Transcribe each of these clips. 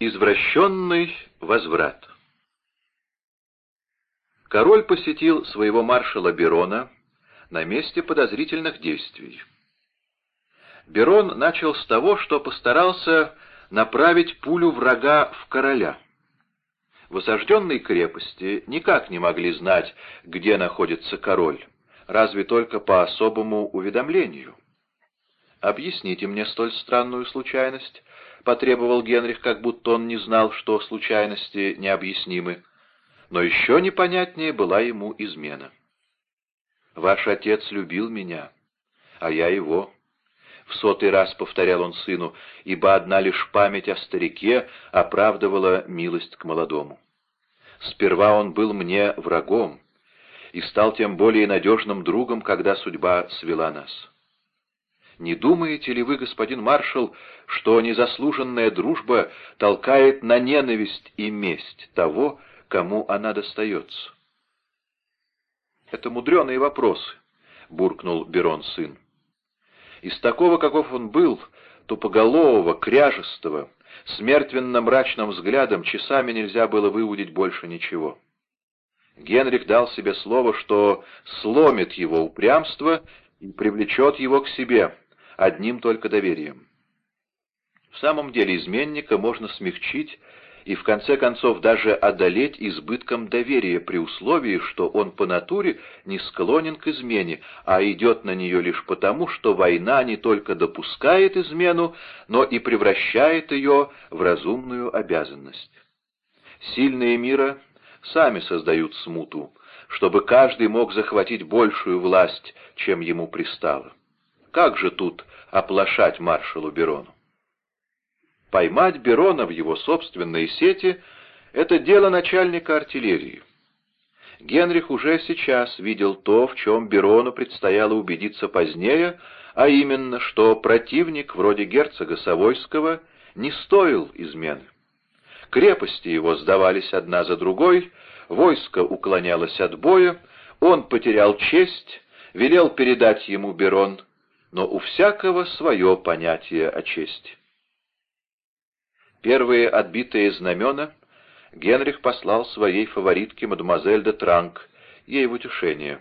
Извращенный возврат Король посетил своего маршала Берона на месте подозрительных действий. Берон начал с того, что постарался направить пулю врага в короля. В осажденной крепости никак не могли знать, где находится король, разве только по особому уведомлению. «Объясните мне столь странную случайность», — потребовал Генрих, как будто он не знал, что случайности необъяснимы. Но еще непонятнее была ему измена. «Ваш отец любил меня, а я его». В сотый раз повторял он сыну, ибо одна лишь память о старике оправдывала милость к молодому. Сперва он был мне врагом и стал тем более надежным другом, когда судьба свела нас. Не думаете ли вы, господин маршал, что незаслуженная дружба толкает на ненависть и месть того, кому она достается? «Это мудреные вопросы», — буркнул Берон сын. Из такого, каков он был, тупоголового, кряжестого, с мертвенно-мрачным взглядом часами нельзя было выудить больше ничего. Генрих дал себе слово, что сломит его упрямство и привлечет его к себе, одним только доверием. В самом деле изменника можно смягчить и в конце концов даже одолеть избытком доверия при условии, что он по натуре не склонен к измене, а идет на нее лишь потому, что война не только допускает измену, но и превращает ее в разумную обязанность. Сильные мира сами создают смуту, чтобы каждый мог захватить большую власть, чем ему пристало. Как же тут оплошать маршалу Берону? Поймать Берона в его собственной сети — это дело начальника артиллерии. Генрих уже сейчас видел то, в чем Берону предстояло убедиться позднее, а именно, что противник вроде герцога Савойского не стоил измены. Крепости его сдавались одна за другой, войско уклонялось от боя, он потерял честь, велел передать ему Берон, но у всякого свое понятие о чести. Первые отбитые знамена Генрих послал своей фаворитке мадемуазель де Транк, ей в утешение,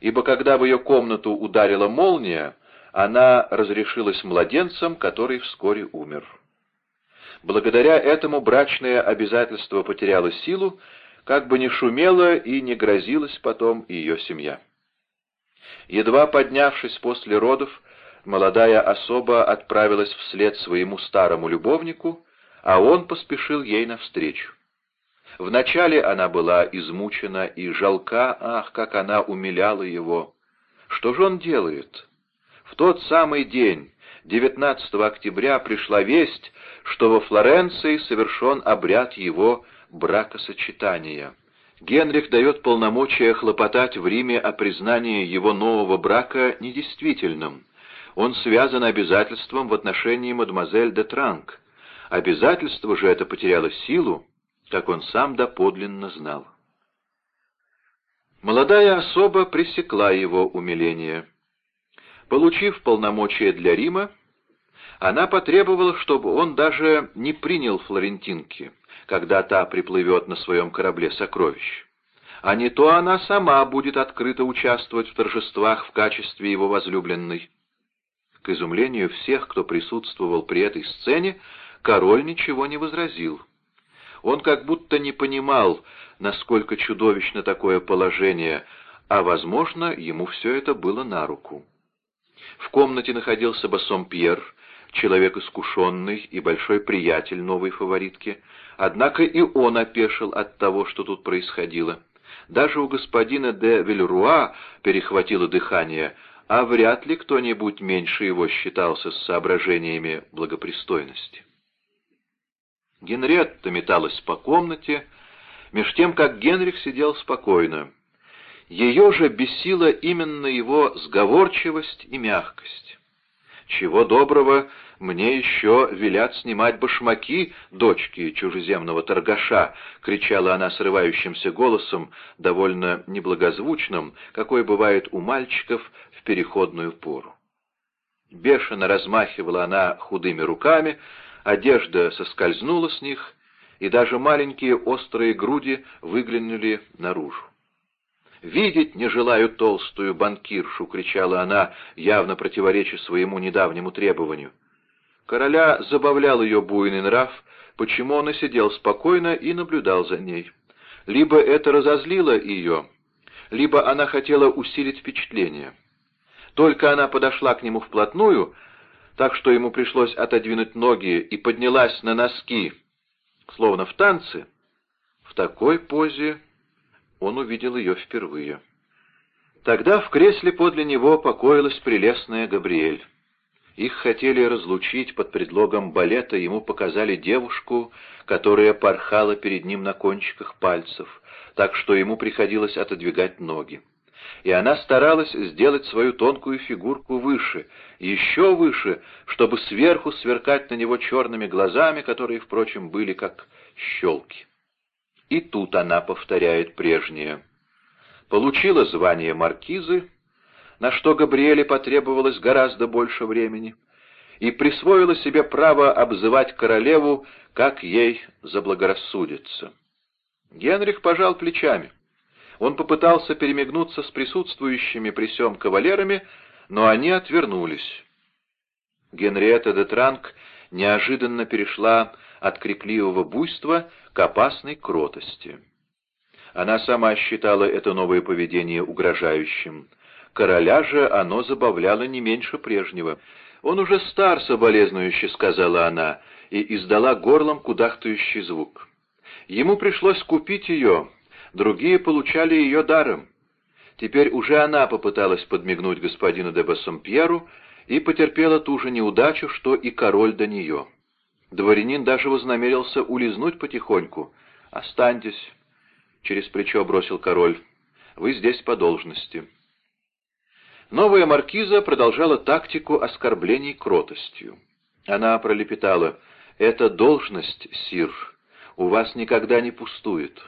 ибо когда в ее комнату ударила молния, она разрешилась младенцем, который вскоре умер. Благодаря этому брачное обязательство потеряло силу, как бы не шумело и не грозилась потом ее семья. Едва поднявшись после родов, молодая особа отправилась вслед своему старому любовнику, а он поспешил ей навстречу. Вначале она была измучена и жалка, ах, как она умиляла его. Что же он делает? В тот самый день, 19 октября, пришла весть, что во Флоренции совершен обряд его бракосочетания. Генрих дает полномочия хлопотать в Риме о признании его нового брака недействительным. Он связан обязательством в отношении мадемуазель де Транк. Обязательство же это потеряло силу, как он сам доподлинно знал. Молодая особа пресекла его умиление. Получив полномочия для Рима, она потребовала, чтобы он даже не принял флорентинки, когда та приплывет на своем корабле сокровищ. А не то она сама будет открыто участвовать в торжествах в качестве его возлюбленной. К изумлению всех, кто присутствовал при этой сцене, король ничего не возразил. Он как будто не понимал, насколько чудовищно такое положение, а, возможно, ему все это было на руку. В комнате находился Бассом Пьер, человек искушенный и большой приятель новой фаворитки, однако и он опешил от того, что тут происходило. Даже у господина де Вильруа перехватило дыхание, а вряд ли кто-нибудь меньше его считался с соображениями благопристойности. Генретта металась по комнате, меж тем, как Генрих сидел спокойно. Ее же бесила именно его сговорчивость и мягкость. «Чего доброго, мне еще велят снимать башмаки дочки чужеземного торгаша!» — кричала она срывающимся голосом, довольно неблагозвучным, какой бывает у мальчиков в переходную пору. Бешено размахивала она худыми руками, одежда соскользнула с них, и даже маленькие острые груди выглянули наружу. «Видеть не желаю толстую банкиршу!» — кричала она, явно противореча своему недавнему требованию. Короля забавлял ее буйный нрав, почему он и сидел спокойно и наблюдал за ней. Либо это разозлило ее, либо она хотела усилить впечатление. Только она подошла к нему вплотную, так что ему пришлось отодвинуть ноги и поднялась на носки, словно в танце. В такой позе он увидел ее впервые. Тогда в кресле подле него покоилась прелестная Габриэль. Их хотели разлучить под предлогом балета, ему показали девушку, которая порхала перед ним на кончиках пальцев, так что ему приходилось отодвигать ноги. И она старалась сделать свою тонкую фигурку выше, еще выше, чтобы сверху сверкать на него черными глазами, которые, впрочем, были как щелки. И тут она повторяет прежнее. Получила звание маркизы, на что Габриэле потребовалось гораздо больше времени, и присвоила себе право обзывать королеву, как ей заблагорассудится. Генрих пожал плечами. Он попытался перемигнуться с присутствующими при сём кавалерами, но они отвернулись. Генриетта де Транк неожиданно перешла от крикливого буйства к опасной кротости. Она сама считала это новое поведение угрожающим. Короля же оно забавляло не меньше прежнего. «Он уже стар, соболезнующе», — сказала она, и издала горлом кудахтающий звук. Ему пришлось купить ее, другие получали ее даром. Теперь уже она попыталась подмигнуть господину де Бассомпьеру и потерпела ту же неудачу, что и король до нее. Дворянин даже вознамерился улизнуть потихоньку. «Останьтесь», — через плечо бросил король, — «вы здесь по должности». Новая маркиза продолжала тактику оскорблений кротостью. Она пролепетала «Это должность, сир, у вас никогда не пустует.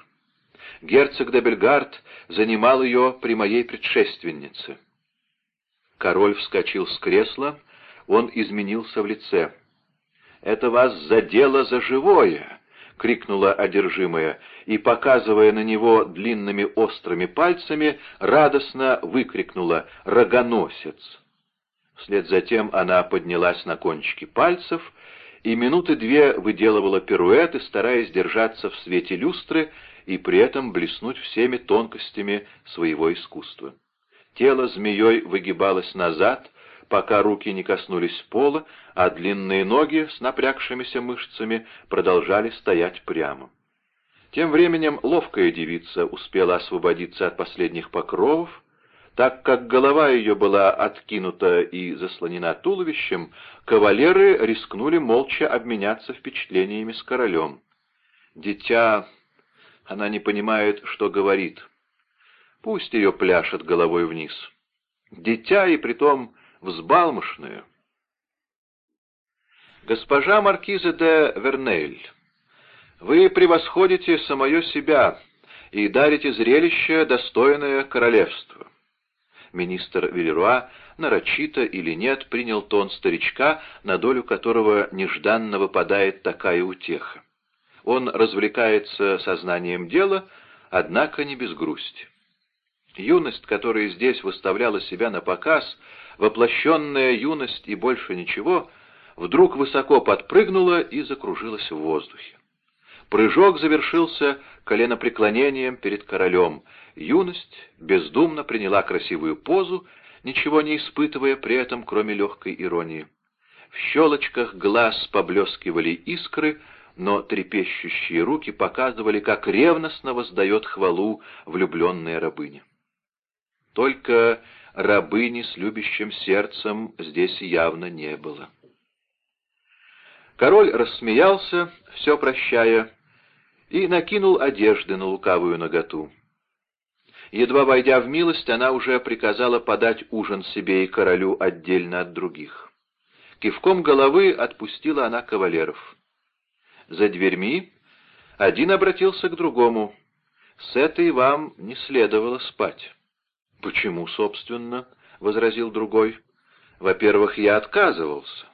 Герцог де Бельгард занимал ее при моей предшественнице». Король вскочил с кресла, он изменился в лице. «Это вас задело за живое!» — крикнула одержимая, и, показывая на него длинными острыми пальцами, радостно выкрикнула «Рогоносец!». Вслед за тем она поднялась на кончики пальцев и минуты две выделывала пируэты, стараясь держаться в свете люстры и при этом блеснуть всеми тонкостями своего искусства. Тело змеей выгибалось назад, пока руки не коснулись пола, а длинные ноги с напрягшимися мышцами продолжали стоять прямо. Тем временем ловкая девица успела освободиться от последних покровов, так как голова ее была откинута и заслонена туловищем, кавалеры рискнули молча обменяться впечатлениями с королем. Дитя, она не понимает, что говорит. Пусть ее пляшет головой вниз. Дитя и притом взбалмошное. Госпожа маркиза де Вернель, вы превосходите самое себя и дарите зрелище, достойное королевства. Министр Велеруа, нарочито или нет, принял тон старичка, на долю которого нежданно выпадает такая утеха. Он развлекается сознанием дела, однако не без грусти. Юность, которая здесь выставляла себя на показ, воплощенная юность и больше ничего, вдруг высоко подпрыгнула и закружилась в воздухе. Прыжок завершился коленопреклонением перед королем. Юность бездумно приняла красивую позу, ничего не испытывая при этом, кроме легкой иронии. В щелочках глаз поблескивали искры, но трепещущие руки показывали, как ревностно воздает хвалу влюбленная рабыня. Только рабыни с любящим сердцем здесь явно не было. Король рассмеялся, все прощая, и накинул одежды на лукавую наготу. Едва войдя в милость, она уже приказала подать ужин себе и королю отдельно от других. Кивком головы отпустила она кавалеров. За дверьми один обратился к другому. «С этой вам не следовало спать». «Почему, собственно?» — возразил другой. «Во-первых, я отказывался.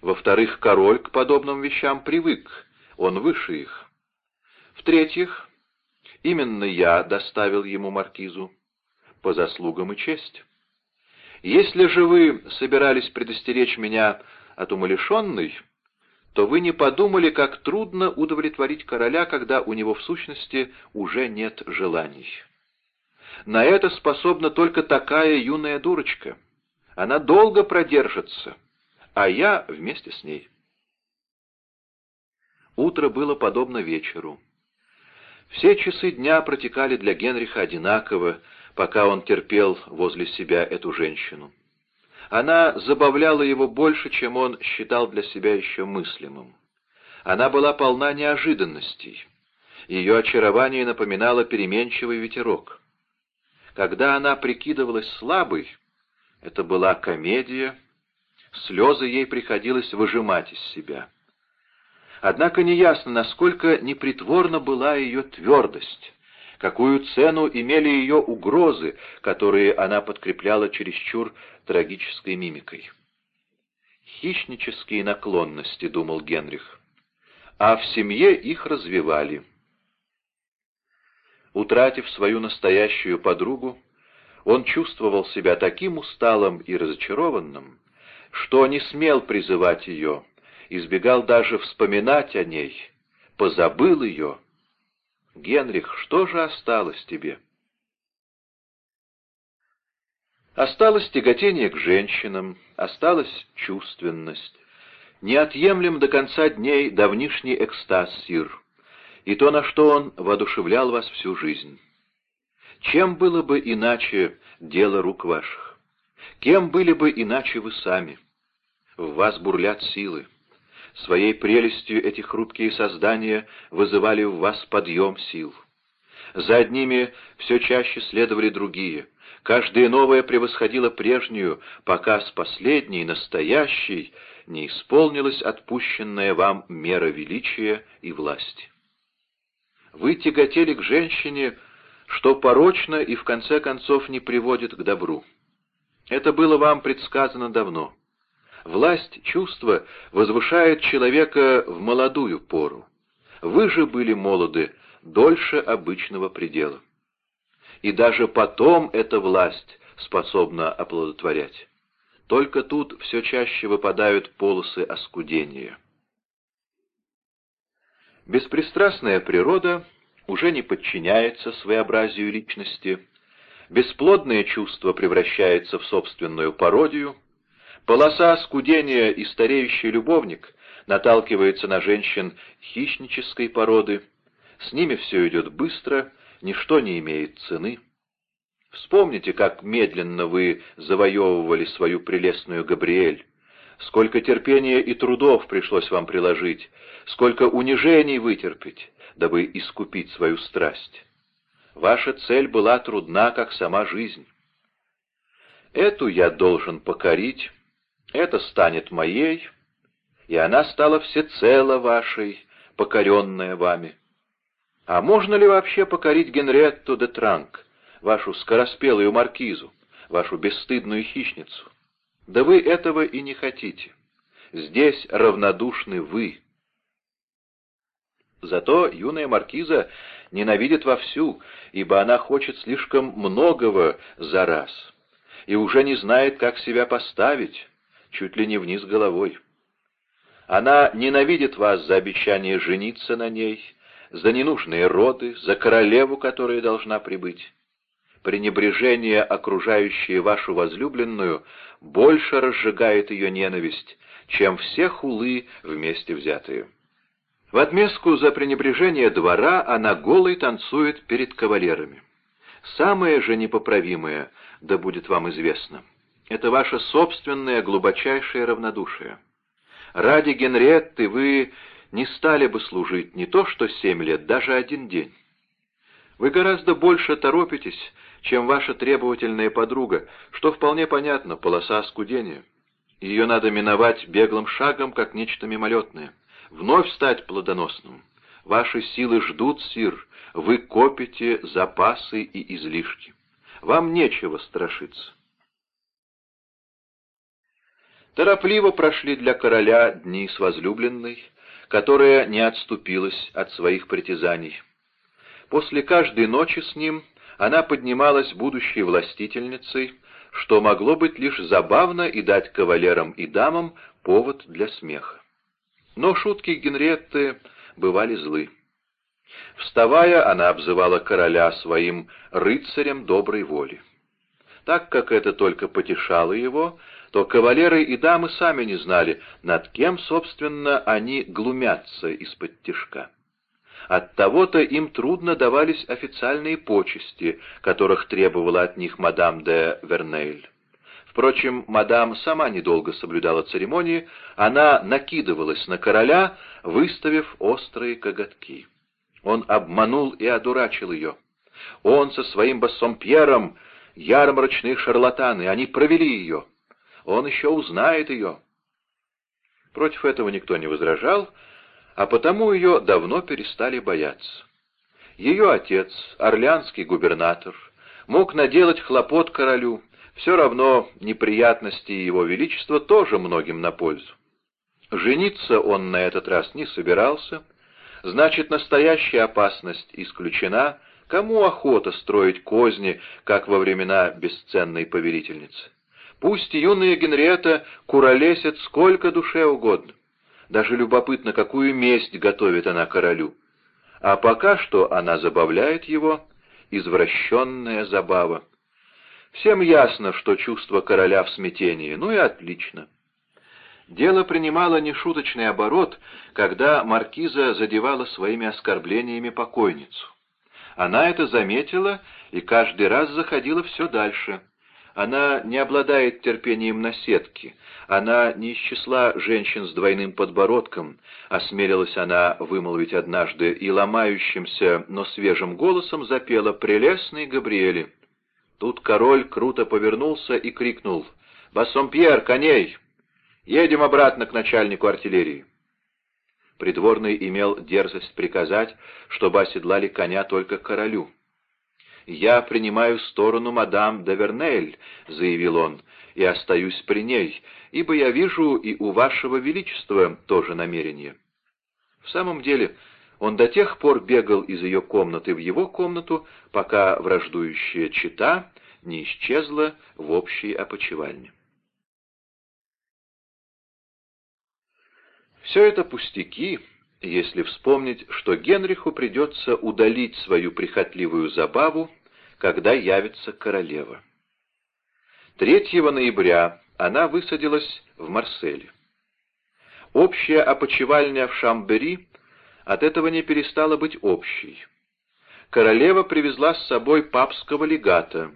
Во-вторых, король к подобным вещам привык, он выше их. В-третьих, именно я доставил ему маркизу, по заслугам и честь. Если же вы собирались предостеречь меня от умалишенной, то вы не подумали, как трудно удовлетворить короля, когда у него в сущности уже нет желаний. На это способна только такая юная дурочка. Она долго продержится, а я вместе с ней. Утро было подобно вечеру. Все часы дня протекали для Генриха одинаково, пока он терпел возле себя эту женщину. Она забавляла его больше, чем он считал для себя еще мыслимым. Она была полна неожиданностей. Ее очарование напоминало переменчивый ветерок. Когда она прикидывалась слабой, это была комедия, слезы ей приходилось выжимать из себя. Однако неясно, насколько непритворна была ее твердость, какую цену имели ее угрозы, которые она подкрепляла чересчур трагической мимикой. «Хищнические наклонности», — думал Генрих, — «а в семье их развивали». Утратив свою настоящую подругу, он чувствовал себя таким усталым и разочарованным, что не смел призывать ее, избегал даже вспоминать о ней, позабыл ее. «Генрих, что же осталось тебе?» Осталось тяготение к женщинам, осталась чувственность. Неотъемлем до конца дней давнишний экстаз, сир, и то, на что он воодушевлял вас всю жизнь. Чем было бы иначе дело рук ваших? Кем были бы иначе вы сами? В вас бурлят силы. Своей прелестью эти хрупкие создания вызывали в вас подъем сил. За одними все чаще следовали другие. Каждая новая превосходила прежнюю, пока с последней, настоящей, не исполнилась отпущенная вам мера величия и власти. Вы тяготели к женщине, что порочно и в конце концов не приводит к добру. Это было вам предсказано давно. Власть чувства возвышает человека в молодую пору. Вы же были молоды дольше обычного предела. И даже потом эта власть способна оплодотворять. Только тут все чаще выпадают полосы оскудения. Беспристрастная природа уже не подчиняется своеобразию личности, бесплодное чувство превращается в собственную пародию, полоса скудения и стареющий любовник наталкивается на женщин хищнической породы, с ними все идет быстро, ничто не имеет цены. Вспомните, как медленно вы завоевывали свою прелестную Габриэль, сколько терпения и трудов пришлось вам приложить, сколько унижений вытерпеть, дабы искупить свою страсть. Ваша цель была трудна, как сама жизнь. Эту я должен покорить, это станет моей, и она стала всецело вашей, покоренная вами. А можно ли вообще покорить Генретту де Транк, вашу скороспелую маркизу, вашу бесстыдную хищницу? Да вы этого и не хотите. Здесь равнодушны вы. Зато юная маркиза ненавидит вовсю, ибо она хочет слишком многого за раз, и уже не знает, как себя поставить, чуть ли не вниз головой. Она ненавидит вас за обещание жениться на ней, за ненужные роды, за королеву, которая должна прибыть. Пренебрежение, окружающее вашу возлюбленную, больше разжигает ее ненависть, чем все хулы вместе взятые. В отместку за пренебрежение двора она голой танцует перед кавалерами. Самое же непоправимое, да будет вам известно, это ваше собственное глубочайшее равнодушие. Ради Генриетты вы не стали бы служить не то что семь лет, даже один день. Вы гораздо больше торопитесь, чем ваша требовательная подруга, что вполне понятно, полоса оскудения. Ее надо миновать беглым шагом, как нечто мимолетное вновь стать плодоносным. Ваши силы ждут, сир, вы копите запасы и излишки. Вам нечего страшиться. Торопливо прошли для короля дни с возлюбленной, которая не отступилась от своих притязаний. После каждой ночи с ним она поднималась будущей властительницей, что могло быть лишь забавно и дать кавалерам и дамам повод для смеха. Но шутки Генриетты бывали злы. Вставая, она обзывала короля своим рыцарем доброй воли. Так как это только потешало его, то кавалеры и дамы сами не знали, над кем, собственно, они глумятся из-под тишка. Оттого-то им трудно давались официальные почести, которых требовала от них мадам де Вернейль. Впрочем, мадам сама недолго соблюдала церемонии, она накидывалась на короля, выставив острые коготки. Он обманул и одурачил ее. Он со своим басом Пьером — ярмарочные шарлатаны, они провели ее. Он еще узнает ее. Против этого никто не возражал, а потому ее давно перестали бояться. Ее отец, орлянский губернатор, мог наделать хлопот королю, все равно неприятности его величества тоже многим на пользу. Жениться он на этот раз не собирался, значит, настоящая опасность исключена, кому охота строить козни, как во времена бесценной повелительницы. Пусть юная Генриетта куролесит сколько душе угодно. Даже любопытно, какую месть готовит она королю. А пока что она забавляет его, извращенная забава. Всем ясно, что чувство короля в смятении, ну и отлично. Дело принимало нешуточный оборот, когда маркиза задевала своими оскорблениями покойницу. Она это заметила и каждый раз заходила все дальше — она не обладает терпением наседки. Она не из числа женщин с двойным подбородком, осмелилась она вымолвить однажды и ломающимся, но свежим голосом запела «Прелестный Габриэли». Тут король круто повернулся и крикнул «Бассомпьер, коней! Едем обратно к начальнику артиллерии!» Придворный имел дерзость приказать, чтобы оседлали коня только королю. «Я принимаю сторону мадам де Вернель», — заявил он, — «и остаюсь при ней, ибо я вижу и у вашего величества тоже намерение». В самом деле, он до тех пор бегал из ее комнаты в его комнату, пока враждующая чита не исчезла в общей опочивальне. Все это пустяки, если вспомнить, что Генриху придется удалить свою прихотливую забаву, когда явится королева. 3 ноября она высадилась в Марселе. Общая опочивальня в Шамбери от этого не перестала быть общей. Королева привезла с собой папского легата.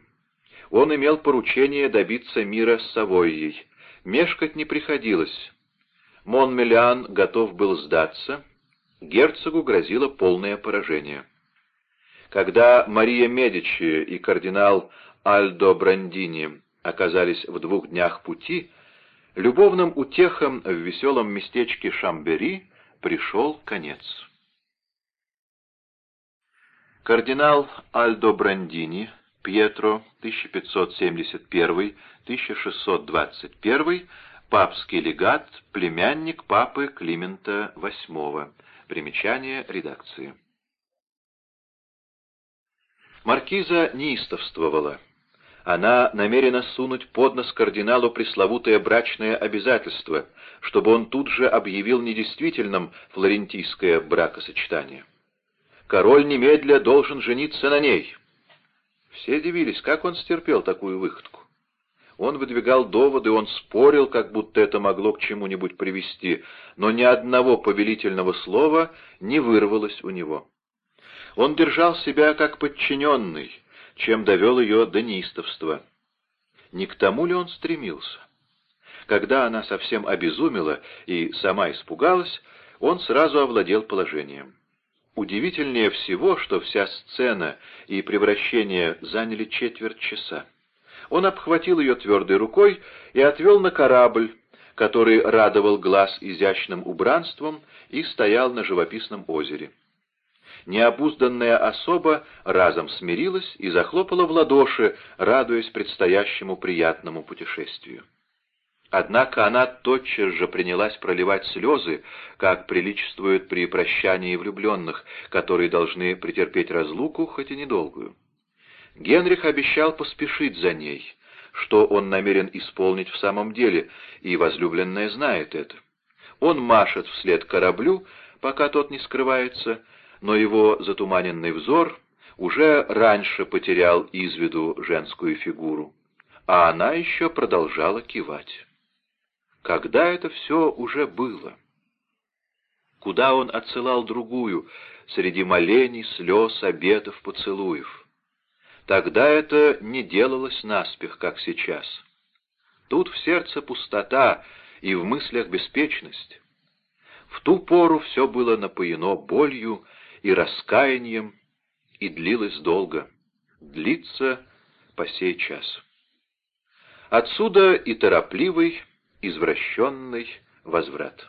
Он имел поручение добиться мира с Савойей. Мешкать не приходилось. Монмелиан готов был сдаться — герцогу грозило полное поражение. Когда Мария Медичи и кардинал Альдо Брандини оказались в двух днях пути, любовным утехам в веселом местечке Шамбери пришел конец. Кардинал Альдо Брандини, Пьетро, 1571-1621, папский легат, племянник папы Климента VIII, Примечание редакции. Маркиза неистовствовала. Она намерена сунуть под нос кардиналу пресловутое брачное обязательство, чтобы он тут же объявил недействительным флорентийское бракосочетание. Король немедля должен жениться на ней. Все дивились, как он стерпел такую выходку. Он выдвигал доводы, он спорил, как будто это могло к чему-нибудь привести, но ни одного повелительного слова не вырвалось у него. Он держал себя как подчиненный, чем довел ее до неистовства. Не к тому ли он стремился? Когда она совсем обезумела и сама испугалась, он сразу овладел положением. Удивительнее всего, что вся сцена и превращение заняли четверть часа. Он обхватил ее твердой рукой и отвел на корабль, который радовал глаз изящным убранством и стоял на живописном озере. Необузданная особа разом смирилась и захлопала в ладоши, радуясь предстоящему приятному путешествию. Однако она тотчас же принялась проливать слезы, как приличествует при прощании влюбленных, которые должны претерпеть разлуку, хоть и недолгую. Генрих обещал поспешить за ней, что он намерен исполнить в самом деле, и возлюбленная знает это. Он машет вслед кораблю, пока тот не скрывается, но его затуманенный взор уже раньше потерял из виду женскую фигуру, а она еще продолжала кивать. Когда это все уже было? Куда он отсылал другую, среди молений, слез, обетов, поцелуев? Тогда это не делалось наспех, как сейчас. Тут в сердце пустота и в мыслях беспечность. В ту пору все было напоено болью и раскаянием, и длилось долго, длится по сей час. Отсюда и торопливый, извращенный возврат.